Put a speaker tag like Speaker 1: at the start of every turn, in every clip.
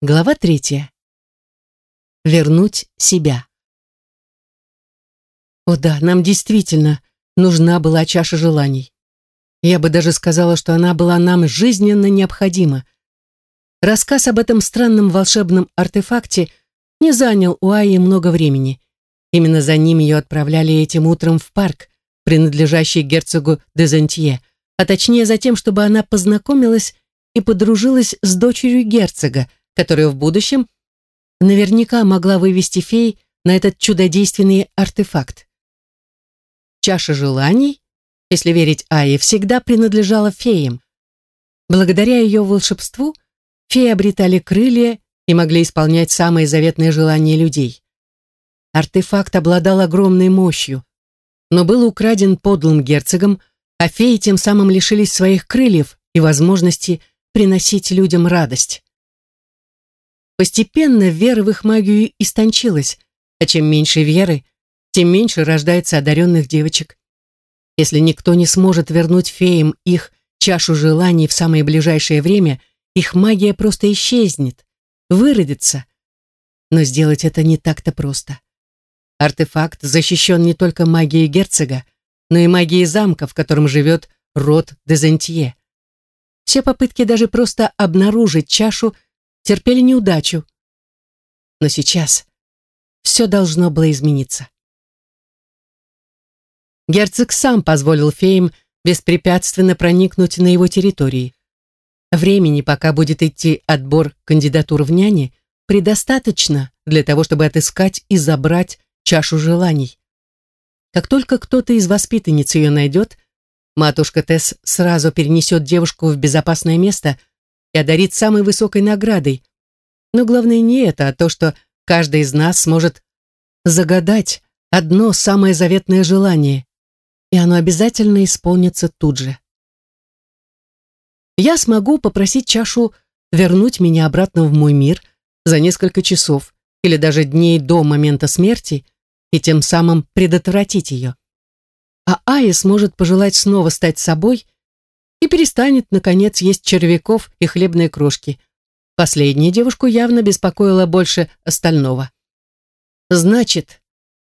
Speaker 1: Глава третья. Вернуть себя. О да, нам действительно нужна была чаша желаний. Я бы даже сказала, что она была нам жизненно необходима. Рассказ об этом странном волшебном артефакте не занял у Аи много времени. Именно за ним ее отправляли этим утром в парк, принадлежащий герцогу Дезентье, а точнее за тем, чтобы она познакомилась и подружилась с дочерью герцога, которая в будущем наверняка могла вывести фей на этот чудодейственный артефакт. Чаша желаний, если верить Ае, всегда принадлежала феям. Благодаря ее волшебству феи обретали крылья и могли исполнять самые заветные желания людей. Артефакт обладал огромной мощью, но был украден подлым герцогом, а феи тем самым лишились своих крыльев и возможности приносить людям радость. Постепенно вера в их магию истончилась, а чем меньше веры, тем меньше рождается одаренных девочек. Если никто не сможет вернуть феям их чашу желаний в самое ближайшее время, их магия просто исчезнет, выродится. Но сделать это не так-то просто. Артефакт защищен не только магией герцога, но и магией замка, в котором живет род Дезентье. Все попытки даже просто обнаружить чашу – терпели неудачу. Но сейчас все должно было измениться. Герцог сам позволил феям беспрепятственно проникнуть на его территории. Времени, пока будет идти отбор кандидатур в няне, предостаточно для того, чтобы отыскать и забрать чашу желаний. Как только кто-то из воспитанниц ее найдет, матушка Тесс сразу перенесет девушку в безопасное место, и одарит самой высокой наградой. Но главное не это, а то, что каждый из нас сможет загадать одно самое заветное желание, и оно обязательно исполнится тут же. Я смогу попросить чашу вернуть меня обратно в мой мир за несколько часов или даже дней до момента смерти и тем самым предотвратить ее. А Ая сможет пожелать снова стать собой – и перестанет, наконец, есть червяков и хлебные крошки. Последняя девушку явно беспокоила больше остального. «Значит,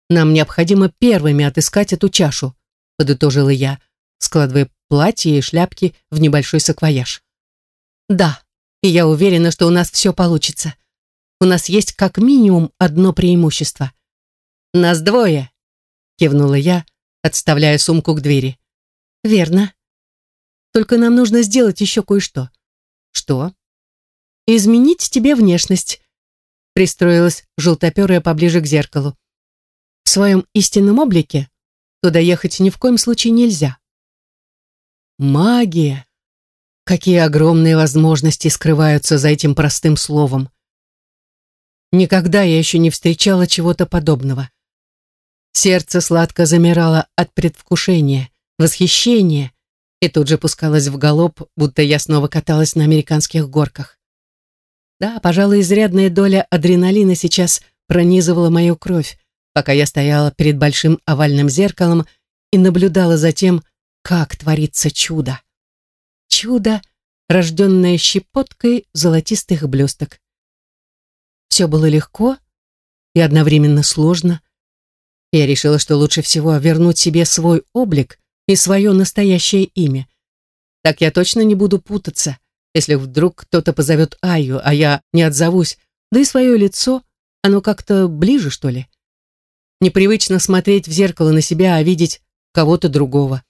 Speaker 1: нам необходимо первыми отыскать эту чашу», подытожила я, складывая платье и шляпки в небольшой саквояж. «Да, и я уверена, что у нас все получится. У нас есть как минимум одно преимущество. Нас двое», кивнула я, отставляя сумку к двери. «Верно», только нам нужно сделать еще кое-что. Что? Изменить тебе внешность. Пристроилась желтоперая поближе к зеркалу. В своем истинном облике туда ехать ни в коем случае нельзя. Магия. Какие огромные возможности скрываются за этим простым словом. Никогда я еще не встречала чего-то подобного. Сердце сладко замирало от предвкушения, восхищения, и тут же пускалась в галоп, будто я снова каталась на американских горках. Да, пожалуй, изрядная доля адреналина сейчас пронизывала мою кровь, пока я стояла перед большим овальным зеркалом и наблюдала за тем, как творится чудо. Чудо, рожденное щепоткой золотистых блесток. Все было легко и одновременно сложно. Я решила, что лучше всего вернуть себе свой облик, и свое настоящее имя. Так я точно не буду путаться, если вдруг кто-то позовет Аю, а я не отзовусь, да и свое лицо, оно как-то ближе, что ли. Непривычно смотреть в зеркало на себя, а видеть кого-то другого.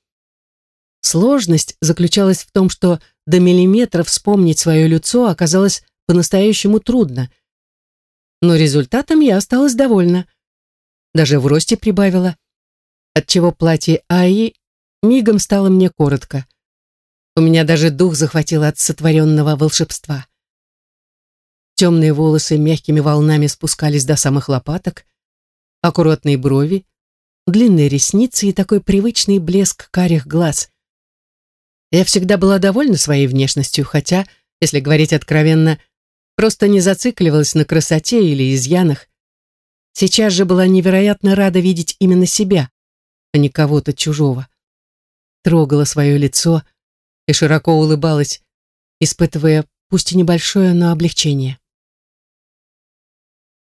Speaker 1: Сложность заключалась в том, что до миллиметра вспомнить свое лицо оказалось по-настоящему трудно. Но результатом я осталась довольна. Даже в росте прибавила, отчего платье Аи мигом стало мне коротко. У меня даже дух захватило от сотворенного волшебства. Темные волосы мягкими волнами спускались до самых лопаток, аккуратные брови, длинные ресницы и такой привычный блеск карих глаз. Я всегда была довольна своей внешностью, хотя, если говорить откровенно, просто не зацикливалась на красоте или изъянах. Сейчас же была невероятно рада видеть именно себя, а не кого-то чужого трогала свое лицо и широко улыбалась, испытывая пусть и небольшое, но облегчение.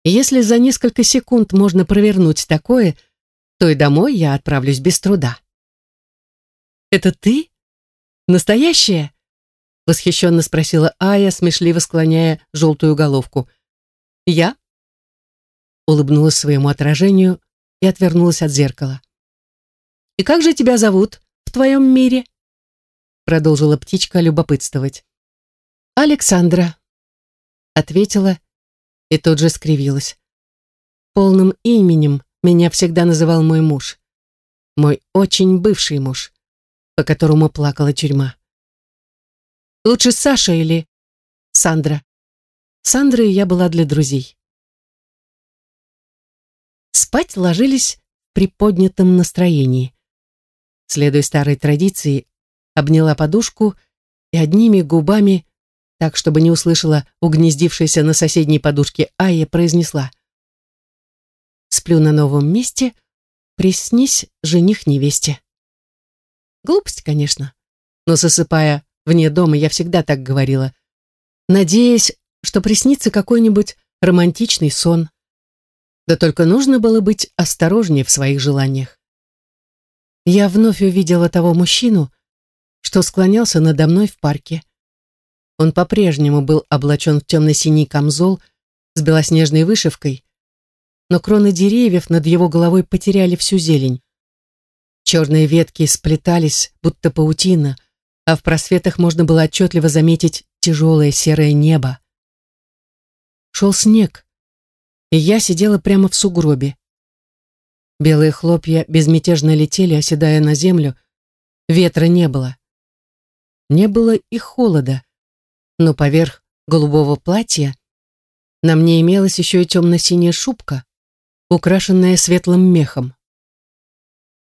Speaker 1: Если за несколько секунд можно провернуть такое, то и домой я отправлюсь без труда. «Это ты? Настоящая?» Восхищенно спросила Ая, смешливо склоняя желтую головку. «Я?» Улыбнулась своему отражению и отвернулась от зеркала. «И как же тебя зовут в твоем мире?» Продолжила птичка любопытствовать. «Александра», — ответила и тут же скривилась. Полным именем меня всегда называл мой муж. Мой очень бывший муж, по которому плакала тюрьма. Лучше Саша или Сандра. Сандра и я была для друзей. Спать ложились при поднятом настроении. Следуя старой традиции, обняла подушку и одними губами, так чтобы не услышала угнездившаяся на соседней подушке Айя, произнесла «Сплю на новом месте, приснись жених невесте». Глупость, конечно, но засыпая Вне дома я всегда так говорила, надеясь, что приснится какой-нибудь романтичный сон. Да только нужно было быть осторожнее в своих желаниях. Я вновь увидела того мужчину, что склонялся надо мной в парке. Он по-прежнему был облачен в темно-синий камзол с белоснежной вышивкой, но кроны деревьев над его головой потеряли всю зелень. Черные ветки сплетались, будто паутина — а в просветах можно было отчетливо заметить тяжелое серое небо. Шел снег, и я сидела прямо в сугробе. Белые хлопья безмятежно летели, оседая на землю. Ветра не было. Не было и холода, но поверх голубого платья на мне имелась еще и темно-синяя шубка, украшенная светлым мехом.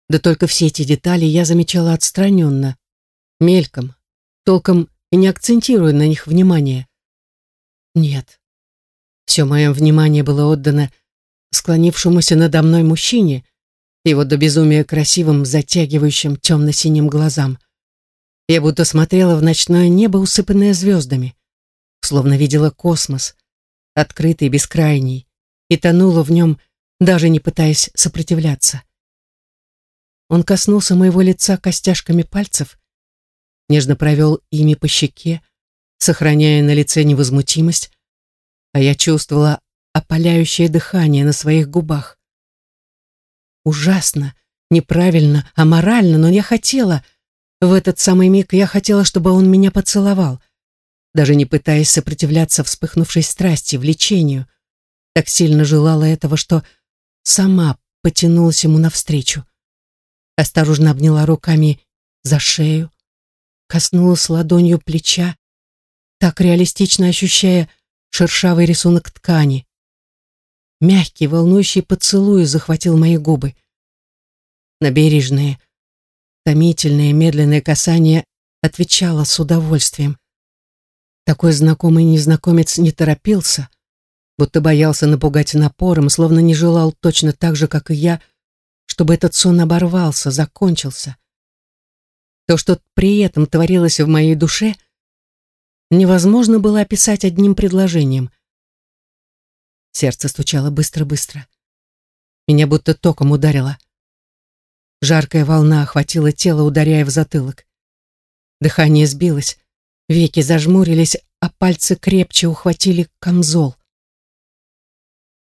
Speaker 1: Да только все эти детали я замечала отстраненно, мельком, толком и не акцентируя на них внимание. Нет. Все мое внимание было отдано склонившемуся надо мной мужчине, его до безумия красивым, затягивающим темно-синим глазам. Я будто смотрела в ночное небо, усыпанное звездами, словно видела космос, открытый, бескрайний, и тонула в нем, даже не пытаясь сопротивляться. Он коснулся моего лица костяшками пальцев, нежно провел ими по щеке, сохраняя на лице невозмутимость, а я чувствовала опаляющее дыхание на своих губах. Ужасно, неправильно, аморально, но я хотела, в этот самый миг я хотела, чтобы он меня поцеловал, даже не пытаясь сопротивляться вспыхнувшей страсти, влечению. Так сильно желала этого, что сама потянулась ему навстречу. Осторожно обняла руками за шею, коснулась ладонью плеча, так реалистично ощущая шершавый рисунок ткани. Мягкий, волнующий поцелуй захватил мои губы. Набережные, томительное, медленное касание отвечало с удовольствием. Такой знакомый незнакомец не торопился, будто боялся напугать напором, словно не желал точно так же, как и я, чтобы этот сон оборвался, закончился. То, что при этом творилось в моей душе, невозможно было описать одним предложением. Сердце стучало быстро-быстро. Меня будто током ударило. Жаркая волна охватила тело, ударяя в затылок. Дыхание сбилось, веки зажмурились, а пальцы крепче ухватили камзол.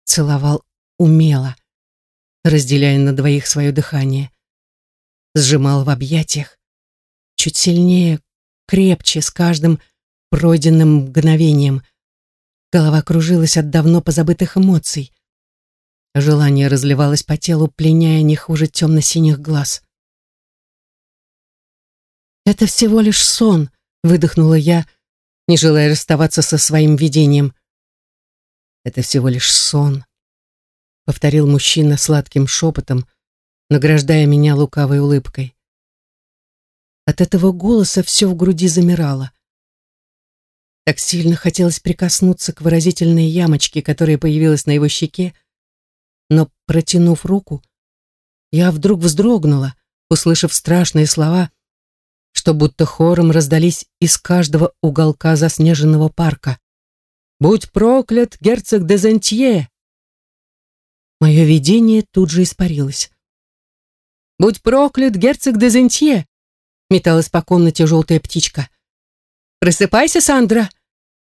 Speaker 1: Целовал умело, разделяя на двоих свое дыхание. Сжимал в объятиях, чуть сильнее, крепче с каждым пройденным мгновением. Голова кружилась от давно позабытых эмоций. Желание разливалось по телу, пленяя не хуже темно-синих глаз. «Это всего лишь сон», — выдохнула я, не желая расставаться со своим видением. «Это всего лишь сон», — повторил мужчина сладким шепотом, награждая меня лукавой улыбкой. От этого голоса все в груди замирало. Так сильно хотелось прикоснуться к выразительной ямочке, которая появилась на его щеке, но, протянув руку, я вдруг вздрогнула, услышав страшные слова, что будто хором раздались из каждого уголка заснеженного парка. «Будь проклят, герцог де Зентье! Мое видение тут же испарилось. «Будь проклят, герцог де Зентье!» металась по комнате желтая птичка. «Просыпайся, Сандра!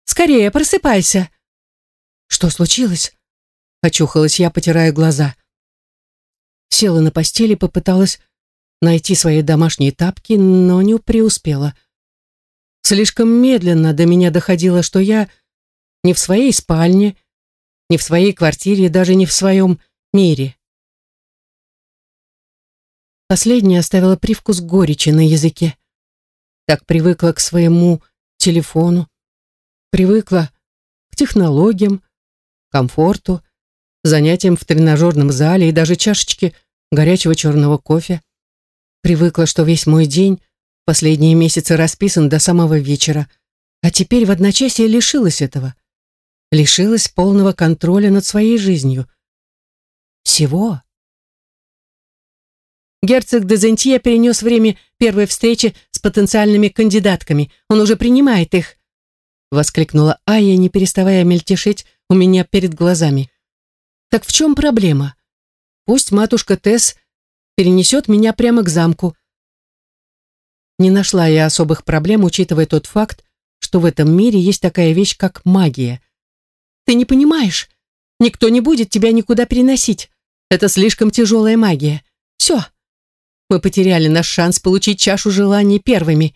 Speaker 1: Скорее, просыпайся!» «Что случилось?» Очухалась я, потирая глаза. Села на постели, попыталась найти свои домашние тапки, но не преуспела. Слишком медленно до меня доходило, что я не в своей спальне, не в своей квартире, даже не в своем мире. Последняя оставила привкус горечи на языке. Так привыкла к своему телефону, привыкла к технологиям, комфорту, занятиям в тренажерном зале и даже чашечке горячего черного кофе. Привыкла, что весь мой день последние месяцы расписан до самого вечера, а теперь в одночасье лишилась этого. Лишилась полного контроля над своей жизнью. Всего. Герцог де Зентье перенес время первой встречи потенциальными кандидатками. Он уже принимает их. Воскликнула Ая, не переставая мельтешить у меня перед глазами. Так в чем проблема? Пусть матушка Тесс перенесет меня прямо к замку. Не нашла я особых проблем, учитывая тот факт, что в этом мире есть такая вещь, как магия. Ты не понимаешь? Никто не будет тебя никуда переносить. Это слишком тяжелая магия. Все, мы потеряли наш шанс получить чашу желаний первыми.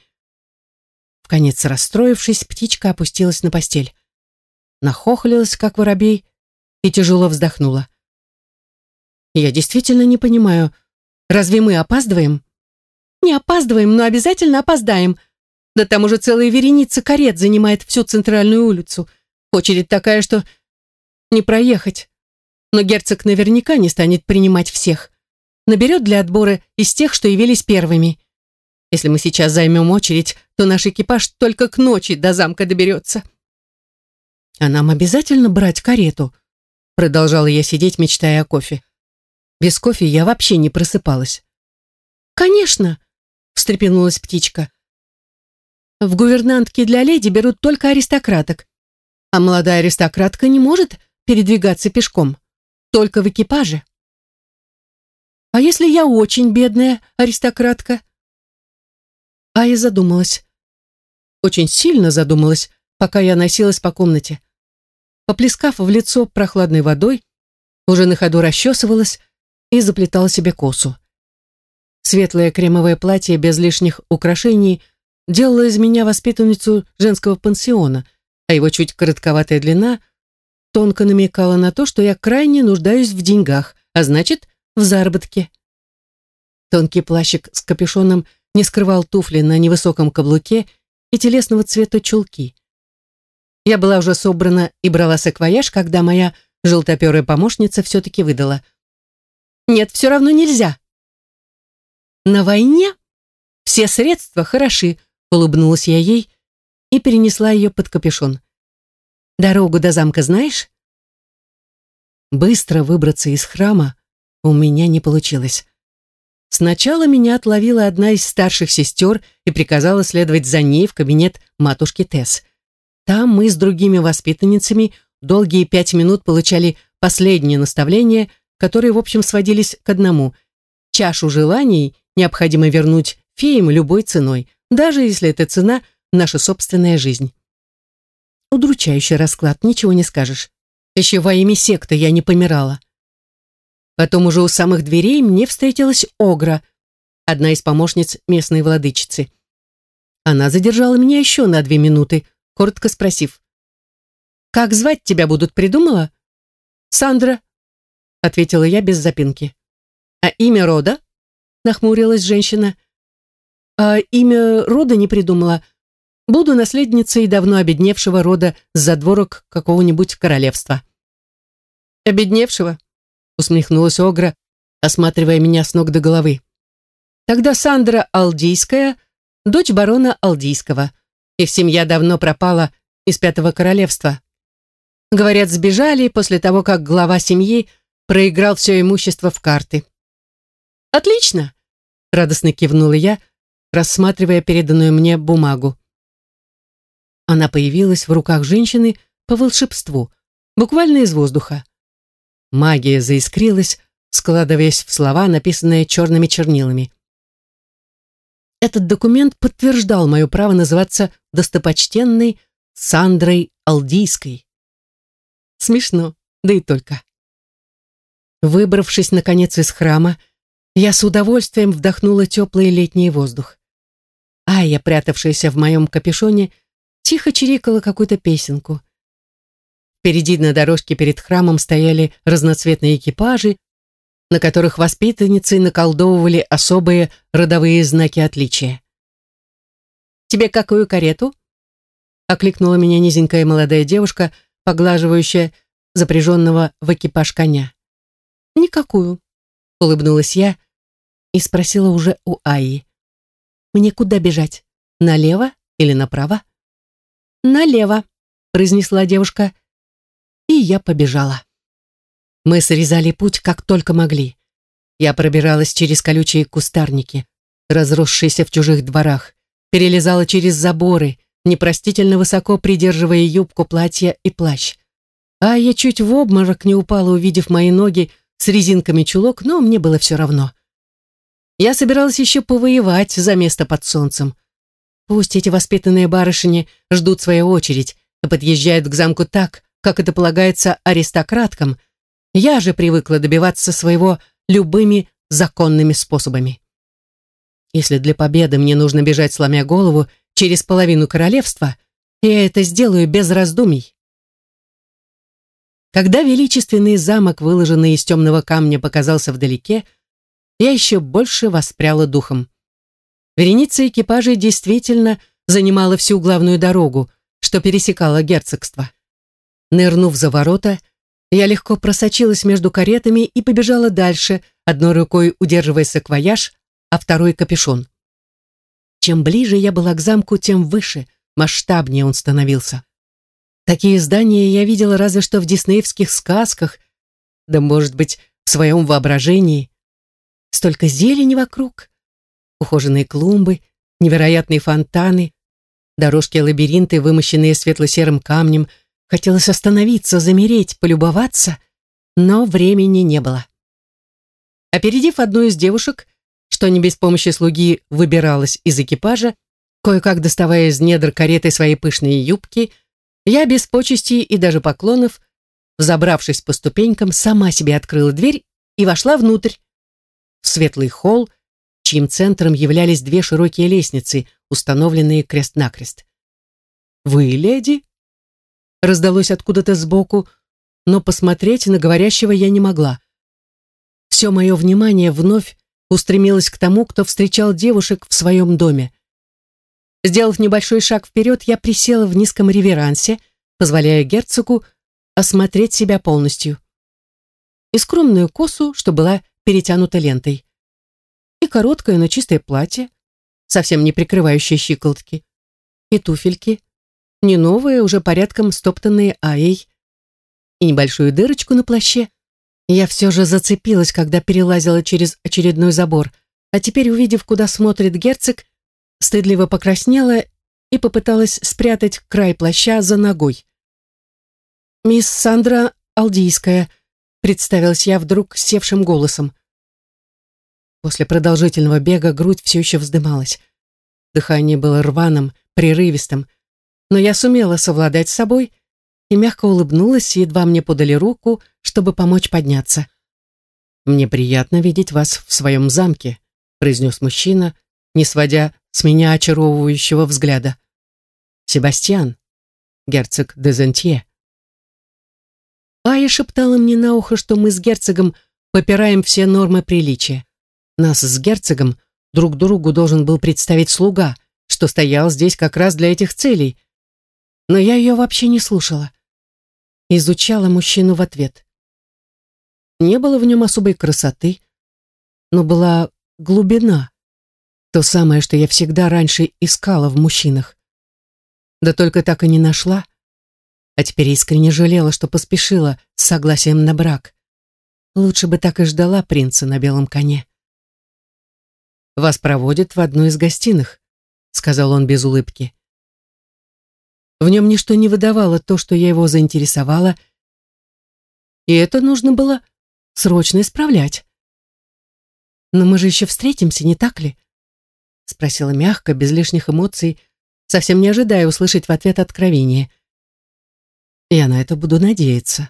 Speaker 1: В конец расстроившись, птичка опустилась на постель. Нахохлилась, как воробей, и тяжело вздохнула. «Я действительно не понимаю, разве мы опаздываем?» «Не опаздываем, но обязательно опоздаем. Да там уже целая вереница карет занимает всю центральную улицу. Очередь такая, что не проехать. Но герцог наверняка не станет принимать всех наберет для отбора из тех, что явились первыми. Если мы сейчас займем очередь, то наш экипаж только к ночи до замка доберется. А нам обязательно брать карету? Продолжала я сидеть, мечтая о кофе. Без кофе я вообще не просыпалась. Конечно, встрепенулась птичка. В гувернантке для леди берут только аристократок, а молодая аристократка не может передвигаться пешком, только в экипаже. А если я очень бедная аристократка? А я задумалась. Очень сильно задумалась, пока я носилась по комнате. Поплескав в лицо прохладной водой, уже на ходу расчесывалась и заплетала себе косу. Светлое кремовое платье без лишних украшений делало из меня воспитанницу женского пансиона, а его чуть коротковатая длина тонко намекала на то, что я крайне нуждаюсь в деньгах, а значит, в заработке. Тонкий плащик с капюшоном не скрывал туфли на невысоком каблуке и телесного цвета чулки. Я была уже собрана и брала саквояж, когда моя желтоперая помощница все-таки выдала. «Нет, все равно нельзя». «На войне все средства хороши», — улыбнулась я ей и перенесла ее под капюшон. «Дорогу до замка знаешь?» Быстро выбраться из храма у меня не получилось. Сначала меня отловила одна из старших сестер и приказала следовать за ней в кабинет матушки Тесс. Там мы с другими воспитанницами долгие пять минут получали последние наставления, которые, в общем, сводились к одному. Чашу желаний необходимо вернуть феям любой ценой, даже если эта цена – наша собственная жизнь. Удручающий расклад, ничего не скажешь. Еще во имя секты я не помирала. Потом уже у самых дверей мне встретилась Огра, одна из помощниц местной владычицы. Она задержала меня еще на две минуты, коротко спросив. «Как звать тебя будут, придумала?» «Сандра», — ответила я без запинки. «А имя рода?» — нахмурилась женщина. «А имя рода не придумала. Буду наследницей давно обедневшего рода с задворок какого-нибудь королевства». «Обедневшего?» Усмехнулась Огра, осматривая меня с ног до головы. Тогда Сандра Алдийская, дочь барона Алдийского. Их семья давно пропала из Пятого Королевства. Говорят, сбежали после того, как глава семьи проиграл все имущество в карты. «Отлично!» — радостно кивнула я, рассматривая переданную мне бумагу. Она появилась в руках женщины по волшебству, буквально из воздуха. Магия заискрилась, складываясь в слова, написанные черными чернилами. Этот документ подтверждал мое право называться достопочтенной Сандрой Алдийской. Смешно, да и только. Выбравшись, наконец, из храма, я с удовольствием вдохнула теплый летний воздух. Ая, прятавшаяся в моем капюшоне, тихо чирикала какую-то песенку. Впереди на дорожке перед храмом стояли разноцветные экипажи, на которых воспитанницы наколдовывали особые родовые знаки отличия. «Тебе какую карету?» — окликнула меня низенькая молодая девушка, поглаживающая запряженного в экипаж коня. «Никакую», — улыбнулась я и спросила уже у Аи. «Мне куда бежать? Налево или направо?» «Налево», — произнесла девушка, и я побежала. Мы срезали путь как только могли. Я пробиралась через колючие кустарники, разросшиеся в чужих дворах, перелезала через заборы, непростительно высоко придерживая юбку, платья и плащ. А я чуть в обморок не упала, увидев мои ноги с резинками чулок, но мне было все равно. Я собиралась еще повоевать за место под солнцем. Пусть эти воспитанные барышни ждут свою очередь подъезжают к замку так, как это полагается аристократкам. Я же привыкла добиваться своего любыми законными способами. Если для победы мне нужно бежать, сломя голову, через половину королевства, я это сделаю без раздумий. Когда величественный замок, выложенный из темного камня, показался вдалеке, я еще больше воспряла духом. Вереница экипажей действительно занимала всю главную дорогу, что пересекала герцогство. Нырнув за ворота, я легко просочилась между каретами и побежала дальше, одной рукой удерживая саквояж, а второй капюшон. Чем ближе я была к замку, тем выше, масштабнее он становился. Такие здания я видела разве что в диснеевских сказках, да, может быть, в своем воображении. Столько зелени вокруг, ухоженные клумбы, невероятные фонтаны, дорожки-лабиринты, вымощенные светло-серым камнем. Хотелось остановиться, замереть, полюбоваться, но времени не было. Опередив одну из девушек, что не без помощи слуги выбиралась из экипажа, кое-как доставая из недр кареты свои пышные юбки, я без почестей и даже поклонов, взобравшись по ступенькам, сама себе открыла дверь и вошла внутрь, в светлый холл, чьим центром являлись две широкие лестницы, установленные крест-накрест. «Вы, леди?» Раздалось откуда-то сбоку, но посмотреть на говорящего я не могла. Все мое внимание вновь устремилось к тому, кто встречал девушек в своем доме. Сделав небольшой шаг вперед, я присела в низком реверансе, позволяя герцогу осмотреть себя полностью. И скромную косу, что была перетянута лентой и короткое, но чистое платье, совсем не прикрывающее щиколотки, и туфельки, не новые, уже порядком стоптанные аей, и небольшую дырочку на плаще. Я все же зацепилась, когда перелазила через очередной забор, а теперь, увидев, куда смотрит герцог, стыдливо покраснела и попыталась спрятать край плаща за ногой. «Мисс Сандра Алдийская», — представилась я вдруг севшим голосом. После продолжительного бега грудь все еще вздымалась. Дыхание было рваным, прерывистым, но я сумела совладать с собой и мягко улыбнулась, едва мне подали руку, чтобы помочь подняться. «Мне приятно видеть вас в своем замке», произнес мужчина, не сводя с меня очаровывающего взгляда. «Себастьян, герцог де Зентье». Ая шептала мне на ухо, что мы с герцогом попираем все нормы приличия. Нас с герцогом друг другу должен был представить слуга, что стоял здесь как раз для этих целей. Но я ее вообще не слушала. Изучала мужчину в ответ. Не было в нем особой красоты, но была глубина. То самое, что я всегда раньше искала в мужчинах. Да только так и не нашла. А теперь искренне жалела, что поспешила с согласием на брак. Лучше бы так и ждала принца на белом коне. Вас проводят в одну из гостиных», — сказал он без улыбки. В нем ничто не выдавало то, что я его заинтересовала, и это нужно было срочно исправлять. «Но мы же еще встретимся, не так ли?» Спросила мягко, без лишних эмоций, совсем не ожидая услышать в ответ откровение. «Я на это буду надеяться»,